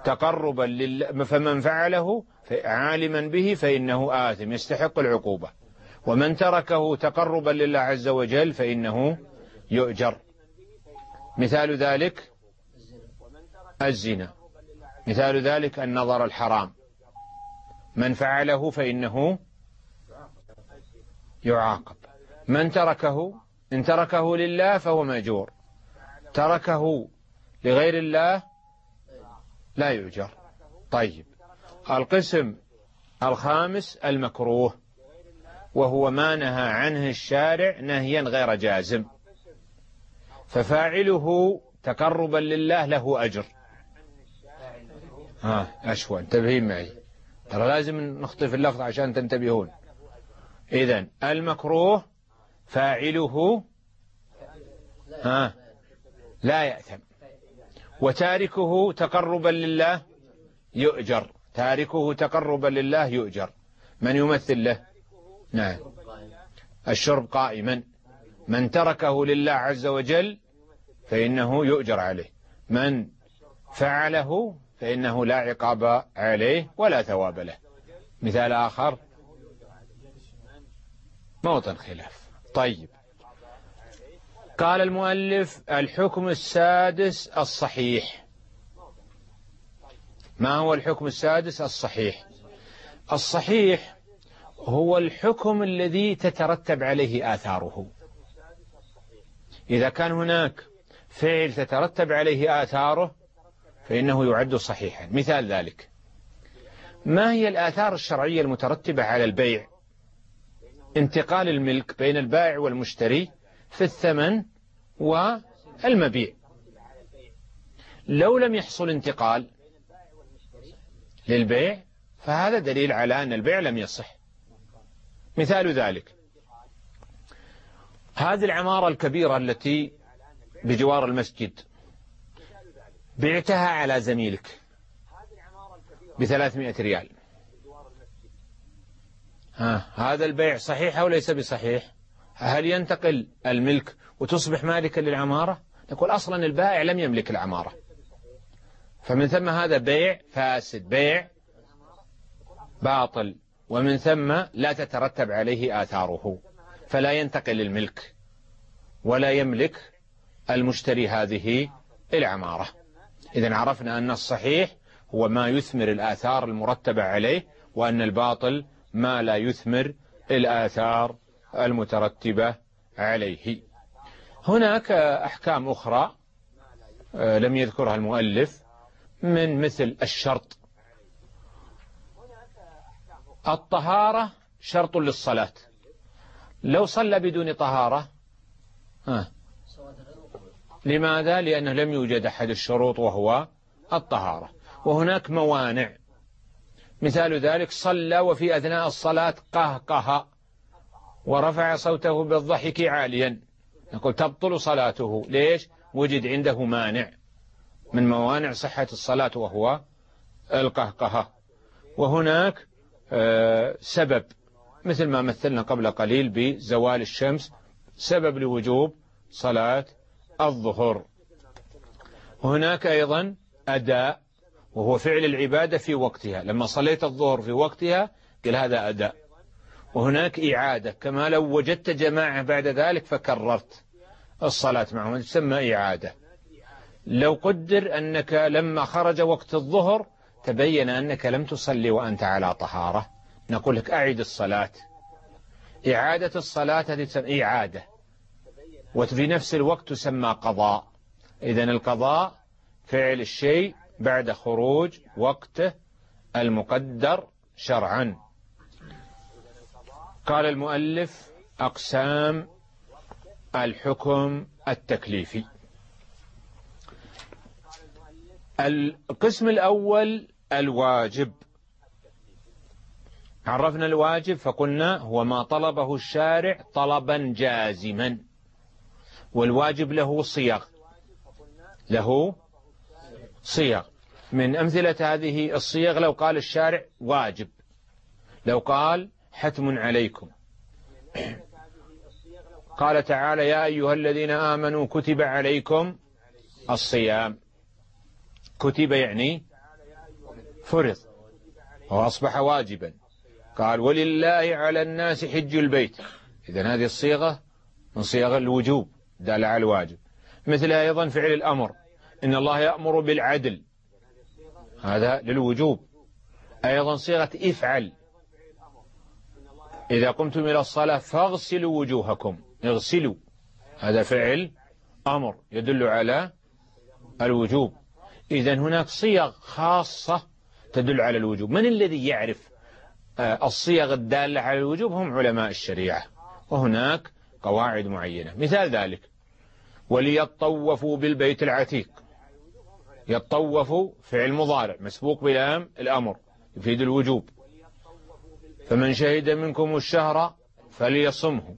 تقربا لله فمن فعله عالما به فإنه آثم يستحق العقوبة. ومن تركه تقربا لله عز وجل فإنه يؤجر. مثال ذلك الزنا. مثال ذلك النظر الحرام. من فعله فإنه يعاقب. من تركه إن تركه لله فهو مأجور. تركه لغير الله لا يؤجر. طيب. القسم الخامس المكروه وهو ما نهى عنه الشارع نهيا غير جازم. ففاعله تقربا لله له أجر. ها أشوى انتبهين معي. ترى لازم نخطف اللفظ عشان تنتبهون. إذا المكروه فاعله ها لا يأثم. وتاركه تقربا لله يؤجر. تاركه تقربا لله يؤجر. من يمثل له؟ نعم. الشرب قائما. من تركه لله عز وجل فإنه يؤجر عليه. من فعله فإنه لا عقاب عليه ولا ثواب له. مثال آخر. موطن خلاف. طيب. قال المؤلف الحكم السادس الصحيح. ما هو الحكم السادس الصحيح؟ الصحيح هو الحكم الذي تترتب عليه آثاره. إذا كان هناك فعل تترتب عليه آثاره فإنه يعد صحيحا. مثال ذلك. ما هي الآثار الشرعية المترتبة على البيع؟ انتقال الملك بين البائع والمشتري. في الثمن والمبيع. لو لم يحصل انتقال للبيع فهذا دليل على أن البيع لم يصح. مثال ذلك. هذه العمارة الكبيرة التي بجوار المسجد بعتها على زميلك بثلاثمائة ريال. ها هذا البيع صحيح أو ليس بصحيح؟ هل ينتقل الملك وتصبح مالكا للعمارة؟ نقول أصلا البائع لم يملك العمارة. فمن ثم هذا بيع فاسد بيع باطل. ومن ثم لا تترتب عليه آثاره. فلا ينتقل الملك ولا يملك المشتري هذه العمارة. إذا عرفنا أن الصحيح هو ما يثمر الآثار المرتبة عليه وأن الباطل ما لا يثمر الآثار المترتبة عليه. هناك أحكام أخرى آه، لم يذكرها المؤلف من مثل الشرط. الطهارة شرط للصلاة. لو صلى بدون طهارة ها لماذا؟ لأنه لم يوجد أحد الشروط وهو الطهارة. وهناك موانع. مثال ذلك صلى وفي أثناء الصلاة قهقه. ورفع صوته بالضحك عاليا. نقول تبطل صلاته. ليش؟ وجد عنده مانع. من موانع صحة الصلاة وهو القهقهة. وهناك آه، سبب. مثل ما مثلنا قبل قليل بزوال الشمس سبب لوجوب صلاة الظهر. هناك أيضا أداء وهو فعل العبادة في وقتها. لما صليت الظهر في وقتها قال هذا أداء. وهناك إعادة. كما لو وجدت جماعة بعد ذلك فكررت الصلاة معهم. تسمى إعادة. لو قدر أنك لما خرج وقت الظهر تبين أنك لم تصلي وأنت على طهارة. نقول لك أعد الصلاة. إعادة الصلاة هذه تسمى إعادة. وفي نفس الوقت تسمى قضاء. إذا القضاء فعل الشيء بعد خروج وقته المقدر شرعا. قال المؤلف أقسام الحكم التكليفي. القسم الأول الواجب. عرفنا الواجب فقلنا هو ما طلبه الشارع طلبا جازما. والواجب له صيغ. له صيغ. من أمثلة هذه الصيغ لو قال الشارع واجب. لو قال حتم عليكم. قال تعالى يا أيها الذين آمنوا كتب عليكم الصيام. كتب يعني فرض وأصبح واجبا. قال ولله على الناس حج البيت. إذا هذه الصيغة من صيغ الوجوب دال على الواجب. مثل أيضا فعل الأمر إن الله يأمر بالعدل. هذا للوجوب. أيضا صيغة إفعل. إذا قمتم إلى الصلاة فاغسلوا وجوهكم. اغسلوا. هذا فعل أمر يدل على الوجوب. إذا هناك صيغ خاصة تدل على الوجوب. من الذي يعرف آه، الصيغ الدالة على الوجوب؟ هم علماء الشريعة. وهناك قواعد معينة. مثال ذلك وليطوفوا بالبيت العتيق. يطوفوا فعل مضارع مسبوق بلام الأمر يفيد الوجوب. فمن شهد منكم الشهر فليصمه.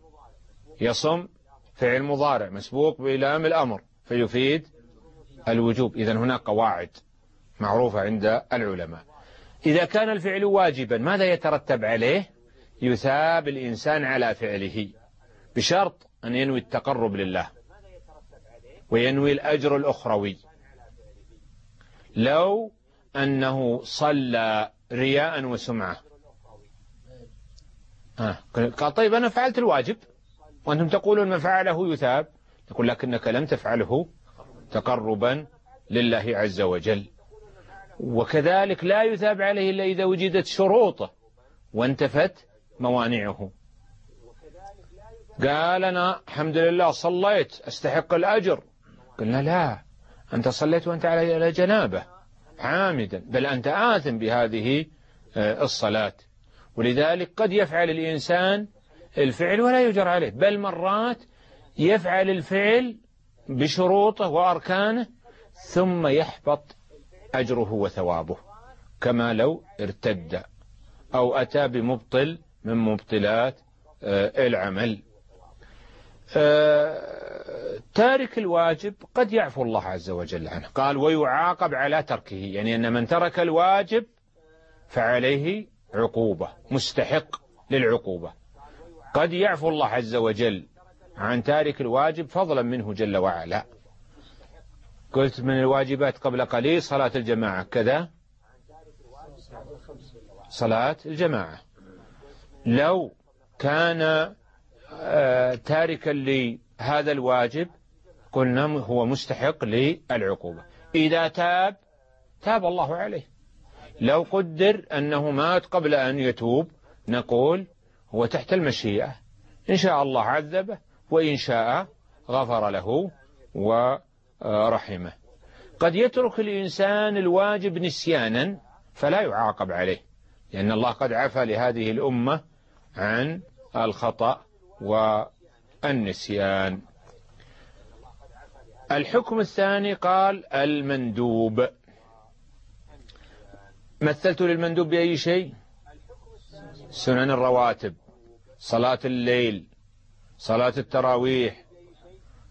يصم فعل مضارع مسبوق بلام الأمر فيفيد الوجوب. إذا هناك قواعد معروفة عند العلماء. إذا كان الفعل واجبا ماذا يترتب عليه؟ يثاب الإنسان على فعله بشرط أن ينوي التقرب لله وينوي الأجر الأخروي. لو أنه صلى رياء وسمعة قال طيب أنا فعلت الواجب. وأنتم تقولون من فعله يثاب. يقول لكنك لم تفعله تقربا لله عز وجل. وكذلك لا يثاب عليه إلا إذا وجدت شروطه وانتفت موانعه. قال أنا الحمد لله صليت أستحق الأجر. قلنا لا أنت صليت وأنت على جنابة. عامدا بل أنت آثم بهذه آه، الصلاة. ولذلك قد يفعل الإنسان الفعل ولا يجر عليه بل مرات يفعل الفعل بشروطه وأركانه ثم يحبط أجره وثوابه كما لو ارتد أو أتى بمبطل من مبطلات آه، العمل. آه، تارك الواجب قد يعفو الله عز وجل عنه. قال ويعاقب على تركه. يعني أن من ترك الواجب فعليه عقوبة مستحق للعقوبة. قد يعفو الله عز وجل عن تارك الواجب فضلا منه جل وعلا. قلت من الواجبات قبل قليل صلاة الجماعة كذا؟ صلاة الجماعة. لو كان آه، تاركا لهذا الواجب قلنا هو مستحق للعقوبة. إذا تاب تاب الله عليه. لو قدر أنه مات قبل أن يتوب نقول هو تحت المشيئة. إن شاء الله عذبه وإن شاء غفر له ورحمه. قد يترك الإنسان الواجب نسيانا فلا يعاقب عليه لأن الله قد عفى لهذه الأمة عن الخطأ والنسيان. الحكم الثاني قال المندوب. مثلت للمندوب بأي شيء؟ سنن الرواتب صلاة الليل صلاة التراويح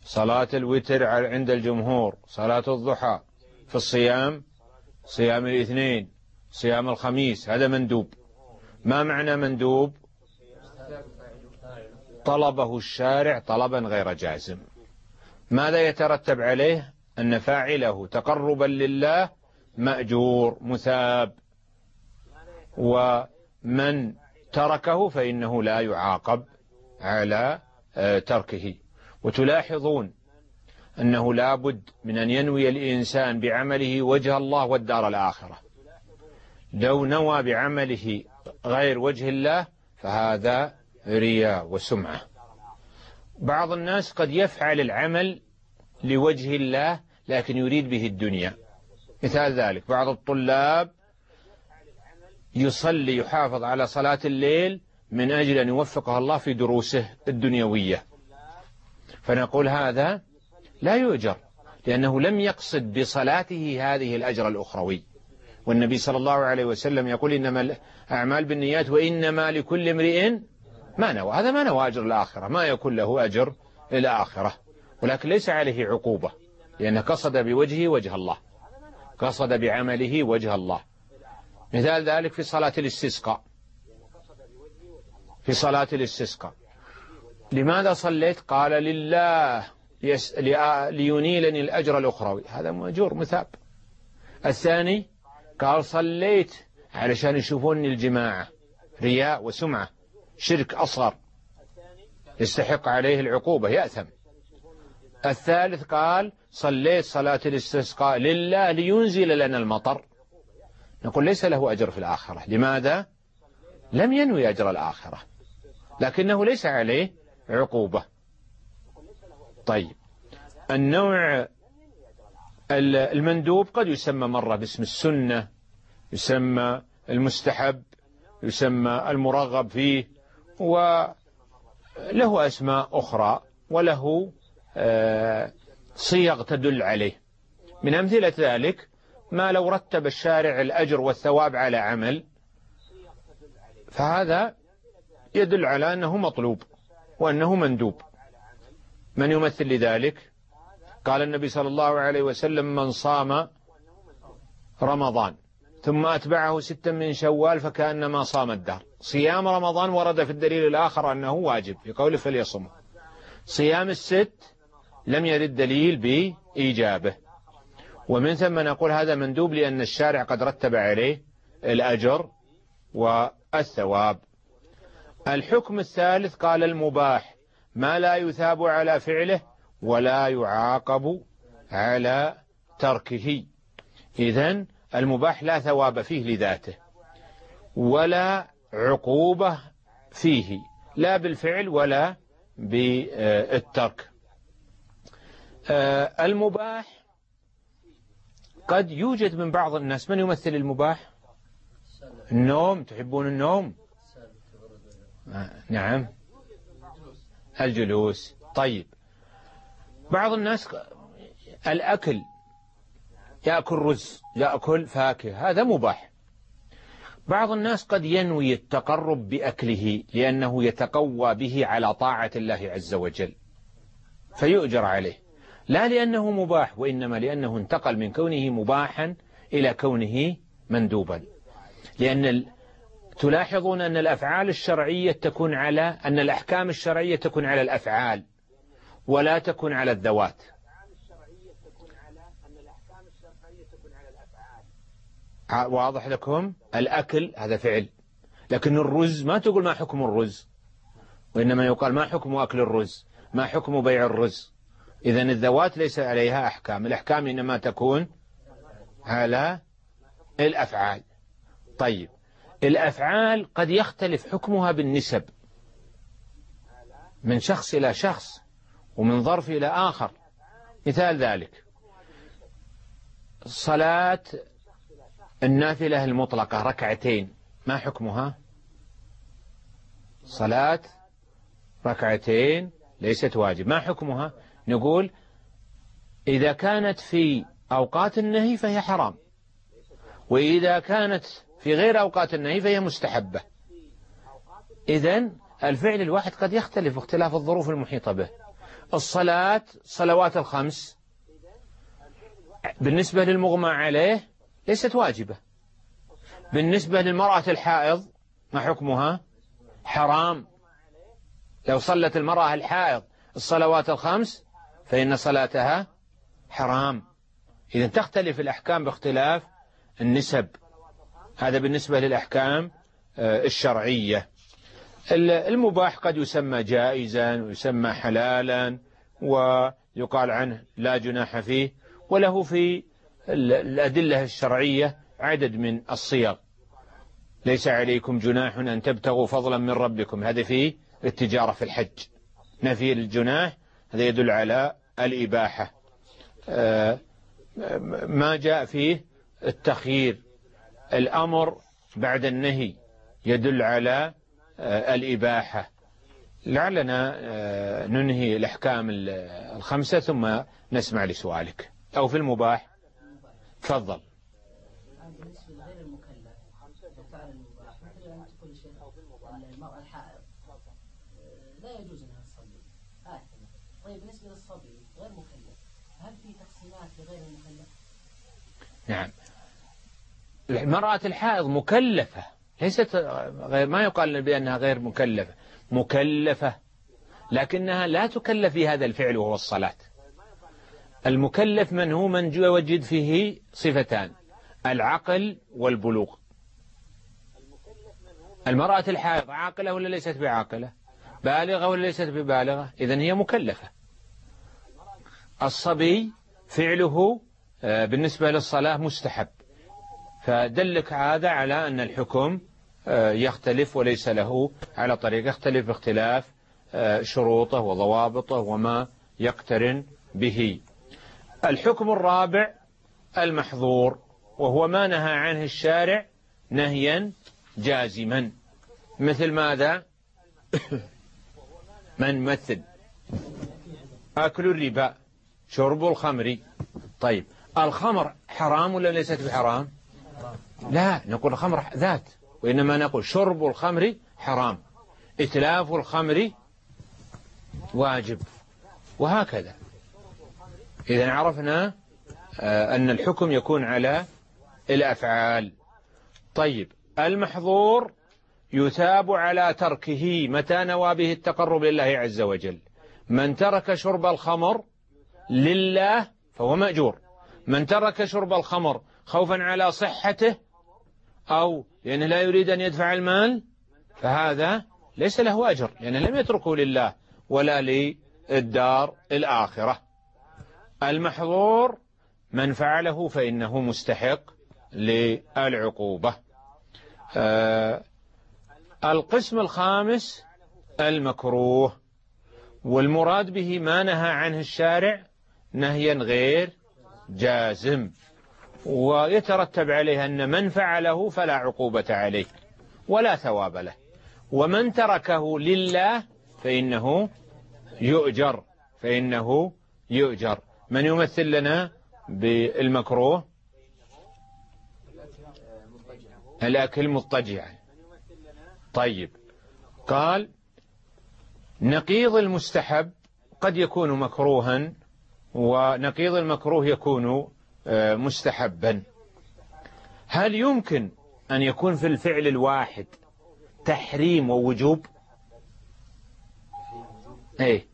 صلاة الوتر عند الجمهور صلاة الضحى في الصيام صيام الاثنين صيام الخميس هذا مندوب. ما معنى مندوب؟ طلبه الشارع طلبا غير جازم. ماذا يترتب عليه؟ أن فاعله تقربا لله مأجور مثاب. ومن تركه فإنه لا يعاقب على آه، تركه. وتلاحظون أنه لا بد من أن ينوي الإنسان بعمله وجه الله والدار الآخرة. لو نوى بعمله غير وجه الله فهذا رياء وسمعة. بعض الناس قد يفعل العمل لوجه الله لكن يريد به الدنيا. مثال ذلك بعض الطلاب يصلي يحافظ على صلاة الليل من أجل أن يوفقه الله في دروسه الدنيوية. فنقول هذا لا يؤجر لأنه لم يقصد بصلاته هذه الأجر الأخروي. والنبي صلى الله عليه وسلم يقول إنما الأعمال بالنيات وإنما لكل امرئ ما نوى. هذا ما نوى أجر الآخرة ما يكون له أجر الآخرة. ولكن ليس عليه عقوبة لأنه قصد بوجهه وجه الله. قصد بعمله وجه الله. مثال ذلك في صلاة الاستسقاء. في صلاة الاستسقاء. لماذا صليت؟ قال لله يس... لينيلني الأجر الأخروي. هذا مأجور مثاب. الثاني قال صليت علشان يشوفوني الجماعة رياء وسمعة شرك أصغر. يستحق عليه العقوبة يأثم. الثالث قال صليت صلاة الاستسقاء لله لينزل لنا المطر. نقول ليس له أجر في الآخرة. لماذا؟ لم ينوي أجر الآخرة. لكنه ليس عليه عقوبة. طيب. النوع المندوب قد يسمى مرة باسم السنة يسمى المستحب يسمى المرغب فيه وله أسماء أخرى وله آه، صيغ تدل عليه. من أمثلة ذلك ما لو رتب الشارع الأجر والثواب على عمل فهذا يدل على أنه مطلوب وأنه مندوب. من يمثل لذلك؟ قال النبي صلى الله عليه وسلم من صام رمضان ثم أتبعه ستا من شوال فكأنما صام الدهر. صيام رمضان ورد في الدليل الآخر أنه واجب في قوله فليصمه صيام الست لم يرد دليل بإيجابه. ومن ثم نقول هذا مندوب لأن الشارع قد رتب عليه الأجر والثواب. الحكم الثالث قال المباح ما لا يثاب على فعله ولا يعاقب على تركه. إذن المباح لا ثواب فيه لذاته ولا عقوبة فيه لا بالفعل ولا بالترك. آه، المباح قد يوجد من بعض الناس من يمثل المباح؟ النوم تحبون النوم؟ آه، نعم. الجلوس. طيب. بعض الناس الأكل يأكل رز يأكل فاكهة هذا مباح. بعض الناس قد ينوي التقرب بأكله لأنه يتقوى به على طاعة الله عز وجل فيؤجر عليه. لا لأنه مباح وإنما لأنه انتقل من كونه مباحا إلى كونه مندوبا. لأن تلاحظون أن الأفعال الشرعية تكون على أن الأحكام الشرعية تكون على الأفعال ولا تكون على الذوات. واضح لكم؟ الأكل هذا فعل. لكن الرز ما تقول ما حكم الرز وإنما يقال ما حكم أكل الرز ما حكم بيع الرز. إذا الذوات ليس عليها أحكام الأحكام إنما تكون على الأفعال. طيب الأفعال قد يختلف حكمها بالنسب من شخص إلى شخص ومن ظرف إلى آخر. مثال ذلك صلاة النافلة المطلقة ركعتين ما حكمها؟ صلاة ركعتين ليست واجب ما حكمها؟ نقول إذا كانت في أوقات النهي فهي حرام وإذا كانت في غير أوقات النهي فهي مستحبة. إذن الفعل الواحد قد يختلف اختلاف الظروف المحيطة به. الصلاة صلوات الخمس بالنسبة للمغمى عليه ليست واجبة. بالنسبة للمرأة الحائض ما حكمها؟ حرام. لو صلت المرأة الحائض الصلوات الخمس فإن صلاتها حرام. إذا تختلف الأحكام باختلاف النسب. هذا بالنسبة للأحكام آه، الشرعية. المباح قد يسمى جائزا ويسمى حلالا ويقال عنه لا جناح فيه وله في الأدلة الشرعية عدد من الصيغ. ليس عليكم جناح أن تبتغوا فضلا من ربكم. هذا في التجارة في الحج. نفي الجناح هذا يدل على الإباحة. آه، ما جاء فيه التخيير. الأمر بعد النهي يدل على آه، الإباحة. لعلنا آه، ننهي الأحكام الخمسة ثم نسمع لسؤالك. أو في المباح. تفضل بالنسبة لغير المكلف فعل المباح مثل أن تقول شيخ المرأة الحائض لا يجوز أنها تصلي آثمة طيب بالنسبة للصبي غير مكلف هل في تقسيمات لغير المكلف؟ نعم. المرأة الحائض مكلفة. ليست غير ما يقال بأنها غير مكلفة. مكلفة. لكنها لا تكلف في هذا الفعل وهو الصلاة. المكلف من هو من وجد فيه صفتان. العقل والبلوغ. المرأة الحائض عاقلة ولا ليست بعاقلة؟ بالغة ولا ليست ببالغة؟ إذا هي مكلفة. الصبي فعله بالنسبة للصلاة مستحب. فدلك هذا على أن الحكم آه، يختلف وليس له على طريق يختلف باختلاف آه، شروطه وضوابطه وما يقترن به. الحكم الرابع المحظور وهو ما نهى عنه الشارع نهيا جازما. مثل ماذا؟ من مثل؟ أكل الربا شرب الخمر. طيب الخمر حرام ولا ليست بحرام؟ لا نقول الخمر ذات وإنما نقول شرب الخمر حرام إتلاف الخمر واجب وهكذا. إذا عرفنا آه، أن الحكم يكون على الأفعال. طيب المحظور يثاب على تركه متى نوى به التقرب لله عز وجل؟ من ترك شرب الخمر لله فهو مأجور. من ترك شرب الخمر خوفا على صحته أو لأنه لا يريد أن يدفع المال فهذا ليس له أجر لأنه لم يتركه لله ولا للدار الآخرة. المحظور من فعله فإنه مستحق للعقوبة. آه القسم الخامس المكروه والمراد به ما نهى عنه الشارع نهيا غير جازم. ويترتب عليه أن من فعله فلا عقوبة عليه ولا ثواب له. ومن تركه لله فإنه يؤجر فإنه يؤجر. من يمثل لنا بالمكروه؟ الأكل مضطجعا طيب. قال نقيض المستحب قد يكون مكروها ونقيض المكروه يكون آه، مستحبا. هل يمكن أن يكون في الفعل الواحد تحريم ووجوب؟ إيه.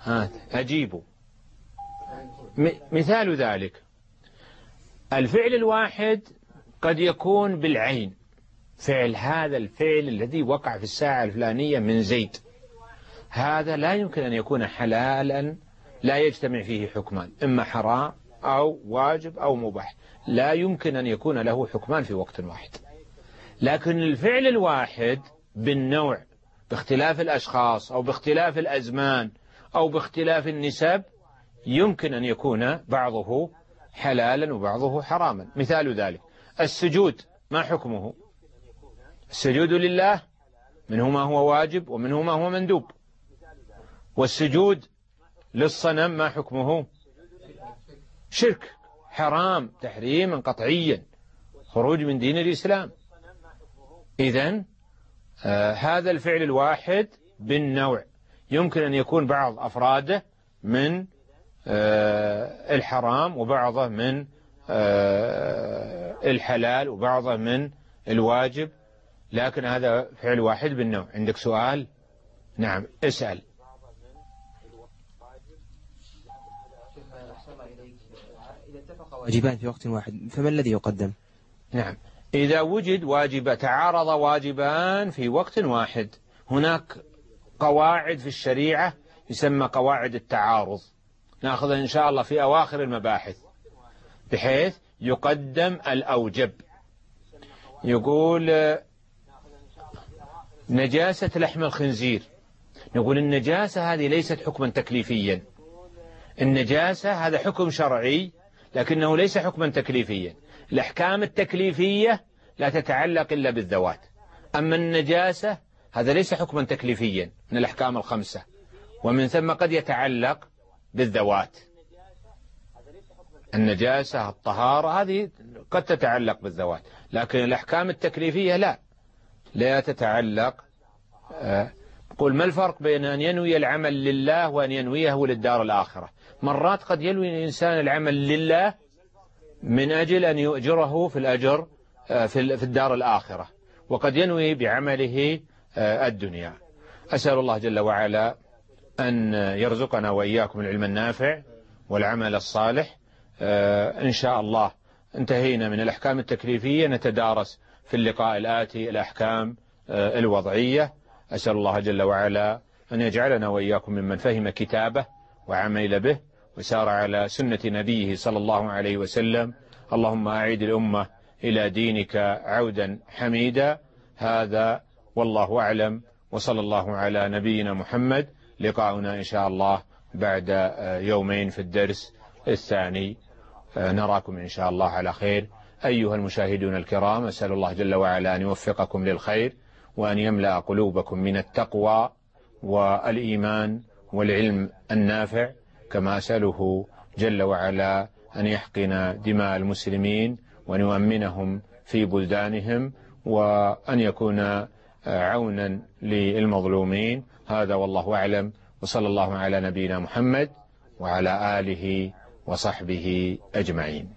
هات أجيبوا مثال ذلك. الفعل الواحد قد يكون بالعين. فعل هذا الفعل الذي وقع في الساعة الفلانية من زيد. هذا لا يمكن أن يكون حلالا لا يجتمع فيه حكمان إما حرام أو واجب أو مباح. لا يمكن أن يكون له حكمان في وقت واحد. لكن الفعل الواحد بالنوع باختلاف الأشخاص أو باختلاف الأزمان أو باختلاف النسب يمكن أن يكون بعضه حلالا وبعضه حراما. مثال ذلك السجود ما حكمه؟ السجود لله منه ما هو واجب ومنه ما هو مندوب. والسجود للصنم ما حكمه؟ شرك حرام تحريما قطعيا خروج من دين الإسلام. إذا آه هذا الفعل الواحد بالنوع. يمكن أن يكون بعض أفراده من آه الحرام وبعضه من آه الحلال وبعضه من الواجب. لكن هذا فعل واحد بالنوع. عندك سؤال؟ نعم اسأل. واجبان في وقت واحد. فما الذي يقدم؟ نعم. إذا وجد واجب تعارض واجبان في وقت واحد. هناك قواعد في الشريعة يسمى قواعد التعارض. ناخذها إن شاء الله في أواخر المباحث. بحيث يقدم الأوجب. يقول نجاسة لحم الخنزير. نقول النجاسة هذه ليست حكما تكليفيا. النجاسة هذا حكم شرعي لكنه ليس حكما تكليفيا. الأحكام التكليفية لا تتعلق إلا بالذوات. أما النجاسة هذا ليس حكما تكليفيا من الأحكام الخمسة. ومن ثم قد يتعلق بالذوات. النجاسة الطهارة هذه قد تتعلق بالذوات. لكن الأحكام التكليفية لا. لا تتعلق آه، قل ما الفرق بين أن ينوي العمل لله وأن ينويه للدار الآخرة؟ مرات قد ينوي الإنسان العمل لله من أجل أن يؤجره في الأجر آه، في الدار الآخرة وقد ينوي بعمله آه، الدنيا. أسأل الله جل وعلا أن يرزقنا وإياكم العلم النافع والعمل الصالح. آه، إن شاء الله انتهينا من الأحكام التكليفية نتدارس في اللقاء الآتي الأحكام الوضعية. أسأل الله جل وعلا أن يجعلنا وإياكم ممن فهم كتابه وعمل به وسار على سنة نبيه صلى الله عليه وسلم. اللهم أعيد الأمة إلى دينك عودا حميدا. هذا والله أعلم. وصلى الله على نبينا محمد. لقاؤنا إن شاء الله بعد يومين في الدرس الثاني. نراكم إن شاء الله على خير. أيها المشاهدون الكرام أسأل الله جل وعلا أن يوفقكم للخير. وأن يملأ قلوبكم من التقوى والإيمان والعلم النافع كما أسأله جل وعلا أن يحقن دماء المسلمين وأن يؤمنهم في بلدانهم وأن يكون عونا للمظلومين. هذا والله أعلم. وصلى الله على نبينا محمد وعلى آله وصحبه أجمعين.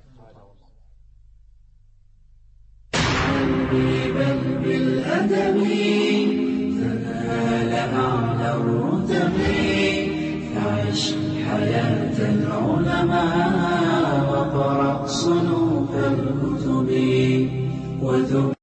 فعش حياة العلماء وقرأ صنوف الكتب. وتب